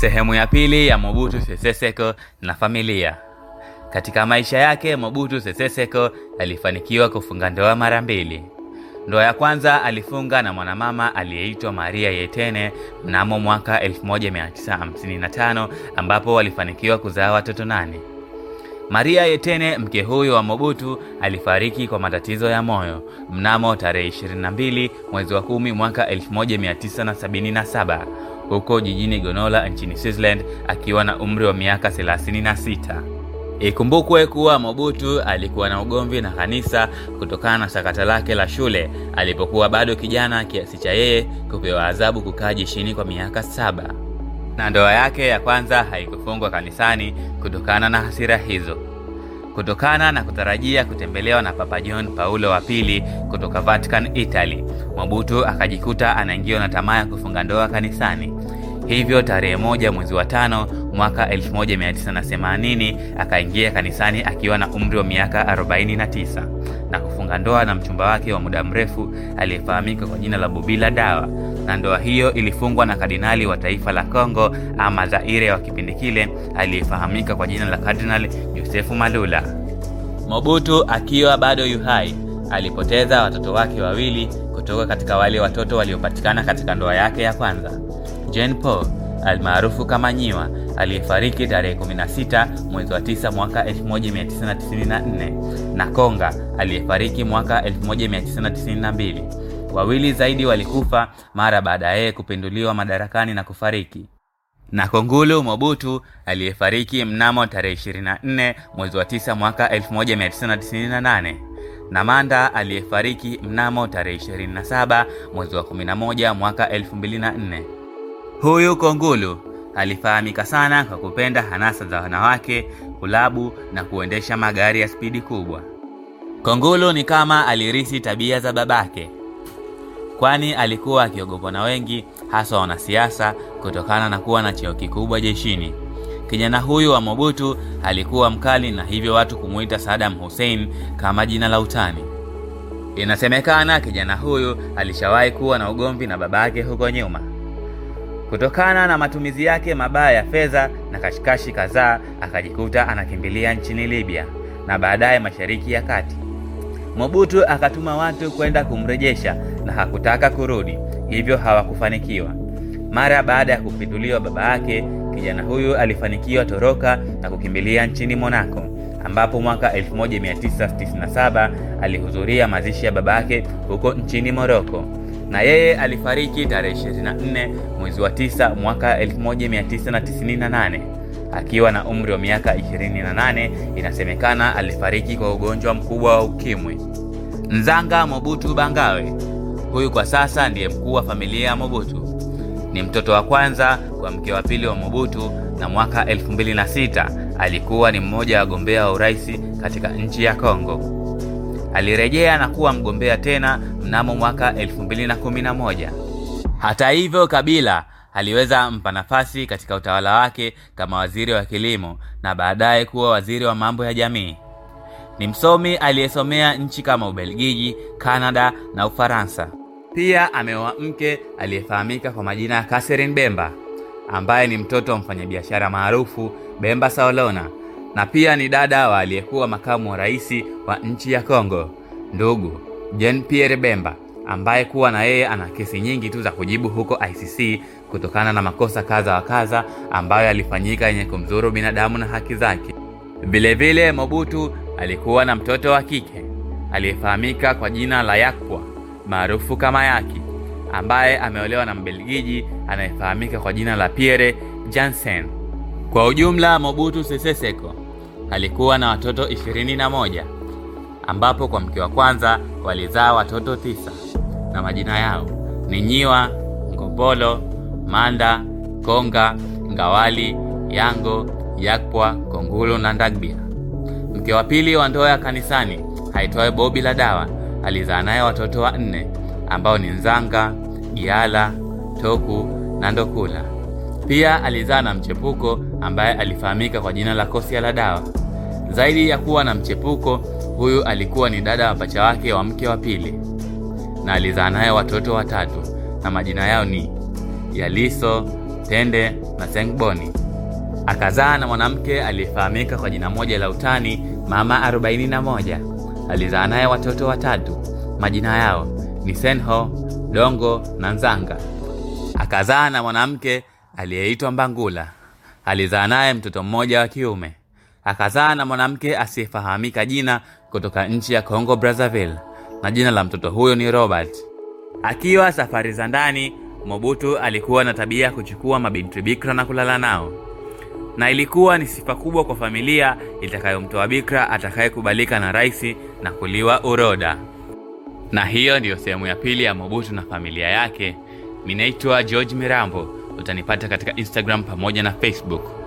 Sehemu ya pili ya Mobutu Sese Seko na familia. Katika maisha yake, Mobutu Sese Seko alifanikiwa kufunga ndoa mara mbili. Ndoa ya kwanza alifunga na mwanamama aliyeitwa Maria Yetene mnamo mwaka 1955 ambapo walifanikiwa kuzaa watoto nane. Maria Yetene, mke huyo wa Mobutu, alifariki kwa matatizo ya moyo mnamo tarehe 22 mwezi wa 10 mwaka 1977 huko jijini Gonola nchini Switzerland akiwa na umri wa miaka 36. Ikumbukwe kuwa Mobutu alikuwa na ugomvi na kanisa kutokana na sakata lake la shule alipokuwa bado kijana kiasi cha yeye kupewa adhabu kukaa jeshini kwa miaka saba, na ndoa yake ya kwanza haikufungwa kanisani kutokana na hasira hizo. Kutokana na kutarajia kutembelewa na Papa John Paulo wa pili kutoka Vatican, Italy, Mobutu akajikuta anaingiwa na tamaa ya kufunga ndoa kanisani. Hivyo tarehe moja mwezi wa tano mwaka 1980 akaingia kanisani akiwa na umri wa miaka 49 na kufunga ndoa na mchumba wake wa muda mrefu aliyefahamika kwa jina la Bobila Dawa, na ndoa hiyo ilifungwa na kardinali wa taifa la Kongo ama Zaire wa kipindi kile aliyefahamika kwa jina la Kardinal Josefu Malula. Mobutu akiwa bado yuhai alipoteza watoto wake wawili kutoka katika wale watoto waliopatikana katika ndoa yake ya kwanza. Jean Paul almaarufu kama Nyiwa aliyefariki tarehe 16 mwezi wa 9 mwaka 1994 na Konga aliyefariki mwaka 1992. Wawili zaidi walikufa mara baada ya yeye kupinduliwa madarakani na kufariki, na Kongulu Mobutu aliyefariki mnamo tarehe 24 mwezi wa 9 mwaka 1998 na Manda aliyefariki mnamo tarehe 27 mwezi wa 11 mwaka 2004. Huyu Kongulu alifahamika sana kwa kupenda hanasa za wanawake, kulabu na kuendesha magari ya spidi kubwa. Kongulu ni kama alirithi tabia za babake, kwani alikuwa akiogopwa na wengi, hasa wanasiasa, kutokana na kuwa na cheo kikubwa jeshini. Kijana huyu wa Mobutu alikuwa mkali na hivyo watu kumuita Saddam Hussein kama jina la utani. Inasemekana kijana huyu alishawahi kuwa na ugomvi na babake huko nyuma. Kutokana na matumizi yake mabaya ya fedha na kashikashi kadhaa, akajikuta anakimbilia nchini Libya na baadaye Mashariki ya Kati. Mobutu akatuma watu kwenda kumrejesha na hakutaka kurudi, hivyo hawakufanikiwa. Mara baada ya kupinduliwa baba yake, kijana huyu alifanikiwa toroka na kukimbilia nchini Monaco, ambapo mwaka 1997 alihudhuria mazishi ya baba yake huko nchini Moroko na yeye alifariki tarehe 24 mwezi wa 9 mwaka 1998 akiwa na umri wa miaka 28. Inasemekana alifariki kwa ugonjwa mkubwa wa ukimwi. Nzanga Mobutu Bangawe, huyu kwa sasa ndiye mkuu wa familia ya Mobutu. Ni mtoto wa kwanza kwa mke wa pili wa Mobutu, na mwaka 2006 alikuwa ni mmoja wa wagombea wa urais katika nchi ya Kongo. Alirejea na kuwa mgombea tena mnamo mwaka 2011. Hata hivyo, Kabila aliweza mpa nafasi katika utawala wake kama waziri wa kilimo na baadaye kuwa waziri wa mambo ya jamii. Ni msomi aliyesomea nchi kama Ubelgiji, Kanada na Ufaransa. Pia ameoa mke aliyefahamika kwa majina ya Catherine Bemba ambaye ni mtoto wa mfanyabiashara maarufu Bemba Saolona na pia ni dada wa aliyekuwa makamu wa rais wa nchi ya Kongo, ndugu Jean Pierre Bemba, ambaye kuwa na yeye ana kesi nyingi tu za kujibu huko ICC kutokana na makosa kadha wa kadha ambayo yalifanyika yenye kumdhuru binadamu na haki zake. Vilevile Mobutu alikuwa na mtoto wa kike aliyefahamika kwa jina la Yakwa maarufu kama Yaki, ambaye ameolewa na Mbelgiji anayefahamika kwa jina la Pierre Jansen. Kwa ujumla Mobutu Sese Seko alikuwa na watoto ishirini na moja ambapo kwa mke wa kwanza walizaa watoto tisa na majina yao ni Nyiwa, Ngopolo, Manda, Konga, Ngawali, Yango, Yakpwa, Kongulu na Ndagbia. Mke wa pili wa ndoa ya kanisani haitwaye Bobi la Dawa alizaa naye watoto wanne ambao ni Nzanga, Giala, Toku na Ndokula. Pia alizaa na mchepuko ambaye alifahamika kwa jina la Kosia la Dawa. Zaidi ya kuwa na mchepuko, huyu alikuwa ni dada wa pacha wake wa mke wa pili, na alizaa naye watoto watatu na majina yao ni Yaliso, Tende na Sengboni. Akazaa na mwanamke aliyefahamika kwa jina moja la utani Mama 41. Alizaa naye watoto watatu, majina yao ni Senho, Dongo na Nzanga. Akazaa na mwanamke aliyeitwa Mbangula. Alizaa naye mtoto mmoja wa kiume. Akazaa na mwanamke asiyefahamika jina kutoka nchi ya Congo Brazzaville, na jina la mtoto huyo ni Robert. Akiwa safari za ndani, Mobutu alikuwa na tabia ya kuchukua mabinti bikra na kulala nao, na ilikuwa ni sifa kubwa kwa familia itakayomtoa bikra atakayekubalika na raisi na kuliwa uroda. Na hiyo ndiyo sehemu ya pili ya Mobutu na familia yake. Minaitwa George Mirambo, utanipata katika Instagram pamoja na Facebook.